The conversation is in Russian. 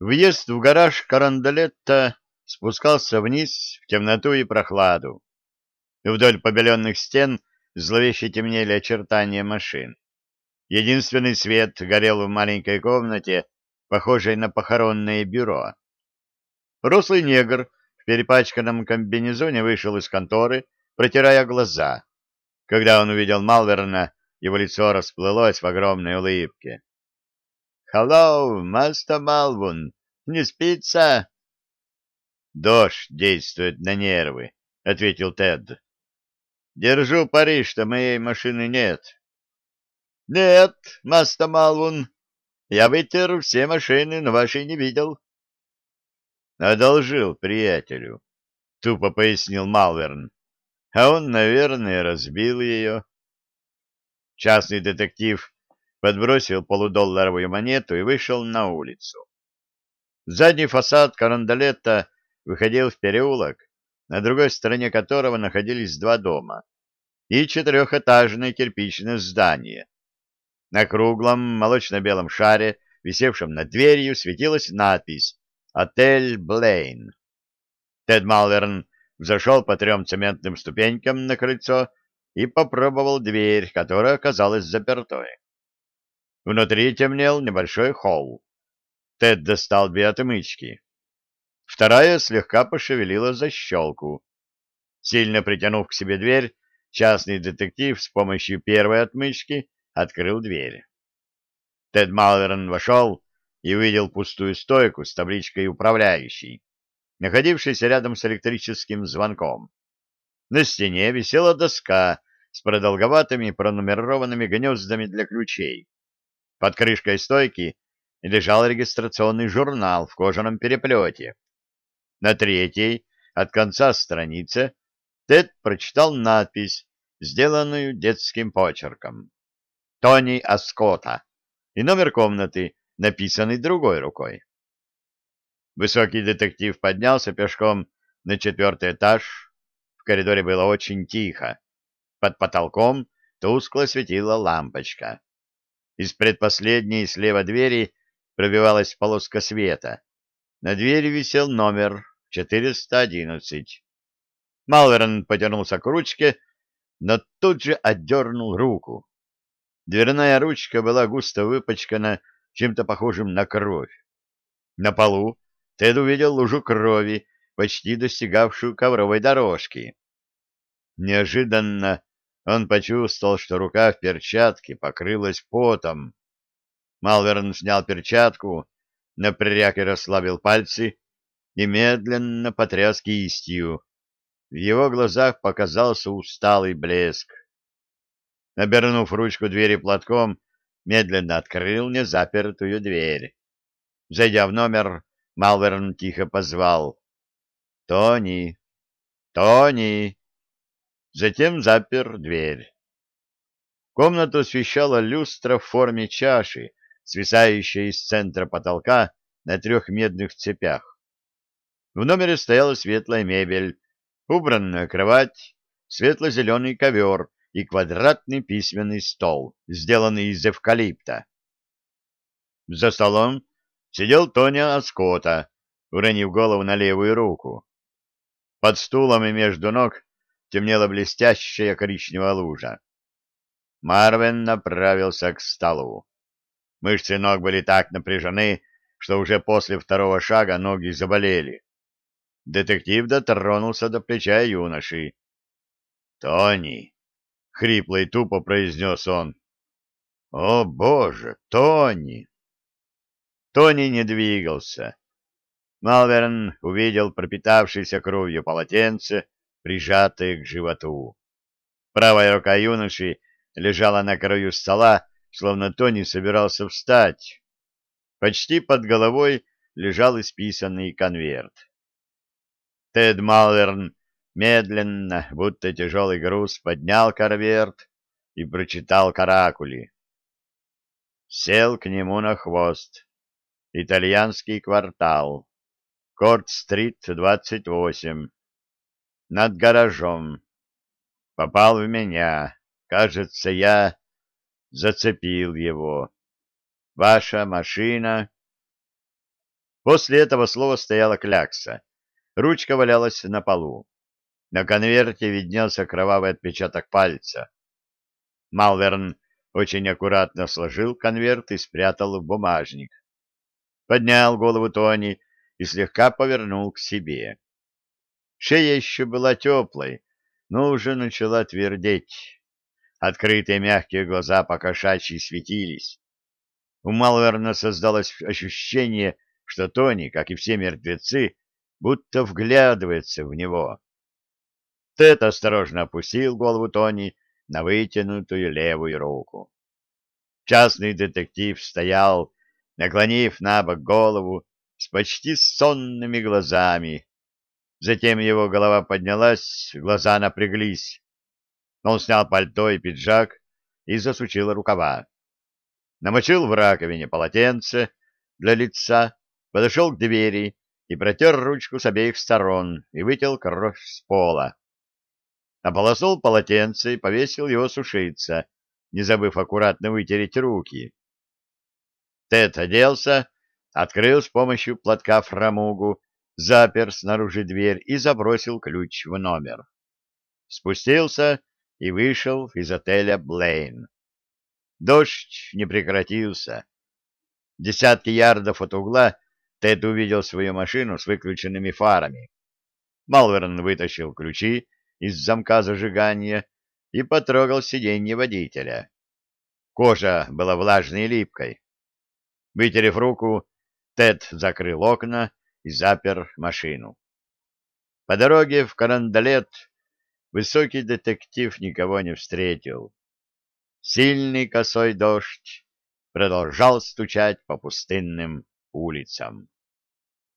Въезд в гараж Карандалетта спускался вниз в темноту и прохладу. Вдоль побеленных стен зловеще темнели очертания машин. Единственный свет горел в маленькой комнате, похожей на похоронное бюро. Рослый негр в перепачканном комбинезоне вышел из конторы, протирая глаза. Когда он увидел Малверна, его лицо расплылось в огромной улыбке. «Hello, мастер Малвун! Не спится?» «Дождь действует на нервы», — ответил Тед. «Держу пари, что моей машины нет». «Нет, мастер Малвун, я вытер все машины, но вашей не видел». «Одолжил приятелю», — тупо пояснил Малверн. «А он, наверное, разбил ее». Частный детектив подбросил полудолларовую монету и вышел на улицу. Задний фасад карандалета выходил в переулок, на другой стороне которого находились два дома и четырехэтажное кирпичное здание. На круглом молочно-белом шаре, висевшем над дверью, светилась надпись «Отель Блейн». Тед Малверн взошел по трем цементным ступенькам на крыльцо и попробовал дверь, которая оказалась запертой. Внутри темнел небольшой холл. Тед достал две отмычки. Вторая слегка пошевелила защелку. Сильно притянув к себе дверь, частный детектив с помощью первой отмычки открыл дверь. Тед Малверн вошел и увидел пустую стойку с табличкой «Управляющий», находившейся рядом с электрическим звонком. На стене висела доска с продолговатыми пронумерованными гнездами для ключей. Под крышкой стойки лежал регистрационный журнал в кожаном переплете. На третьей, от конца страницы, Тед прочитал надпись, сделанную детским почерком. Тони Аскота и номер комнаты, написанный другой рукой. Высокий детектив поднялся пешком на четвертый этаж. В коридоре было очень тихо. Под потолком тускло светила лампочка. Из предпоследней слева двери пробивалась полоска света. На двери висел номер 411. Малверн потянулся к ручке, но тут же отдернул руку. Дверная ручка была густо выпачкана чем-то похожим на кровь. На полу Тед увидел лужу крови, почти достигавшую ковровой дорожки. Неожиданно он почувствовал, что рука в перчатке покрылась потом. Малверн снял перчатку, напряг и расслабил пальцы и медленно потряс кистью. В его глазах показался усталый блеск. Обернув ручку двери платком, медленно открыл незапертую дверь. Зайдя в номер, Малверн тихо позвал. «Тони! Тони!» Затем запер дверь. Комнату освещала люстра в форме чаши, свисающая из центра потолка на трех медных цепях. В номере стояла светлая мебель, убранная кровать, светло-зеленый ковер и квадратный письменный стол, сделанный из эвкалипта. За столом сидел Тоня Аскота, уронив голову на левую руку. Под стулом и между ног темнела блестящая коричневая лужа. Марвин направился к столу. Мышцы ног были так напряжены, что уже после второго шага ноги заболели. Детектив дотронулся до плеча юноши. «Тони!» — хрипло и тупо произнес он. «О, Боже, Тони!» Тони не двигался. Малверн увидел пропитавшееся кровью полотенце, прижатые к животу. Правая рука юноши лежала на краю стола, словно Тони собирался встать. Почти под головой лежал исписанный конверт. Тед Малверн медленно, будто тяжелый груз, поднял конверт и прочитал каракули. Сел к нему на хвост. Итальянский квартал. Корт-стрит, 28 над гаражом. Попал в меня. Кажется, я зацепил его. Ваша машина После этого слова стояла клякса. Ручка валялась на полу. На конверте виднелся кровавый отпечаток пальца. Малверн очень аккуратно сложил конверт и спрятал в бумажник. Поднял голову Тони и слегка повернул к себе. Шея еще была теплой, но уже начала твердеть. Открытые мягкие глаза покошачьи светились. У Малверна создалось ощущение, что Тони, как и все мертвецы, будто вглядывается в него. Тед осторожно опустил голову Тони на вытянутую левую руку. Частный детектив стоял, наклонив на бок голову с почти сонными глазами. Затем его голова поднялась, глаза напряглись. Он снял пальто и пиджак и засучил рукава. Намочил в раковине полотенце для лица, подошел к двери и протер ручку с обеих сторон и вытел кровь с пола. Ополоснул полотенце и повесил его сушиться, не забыв аккуратно вытереть руки. Тед оделся, открыл с помощью платка фрамугу, запер снаружи дверь и забросил ключ в номер. Спустился и вышел из отеля Блейн. Дождь не прекратился. Десятки ярдов от угла Тед увидел свою машину с выключенными фарами. Малверн вытащил ключи из замка зажигания и потрогал сиденье водителя. Кожа была влажной и липкой. Вытерев руку, Тед закрыл окна и запер машину. По дороге в Карандалет высокий детектив никого не встретил. Сильный косой дождь продолжал стучать по пустынным улицам.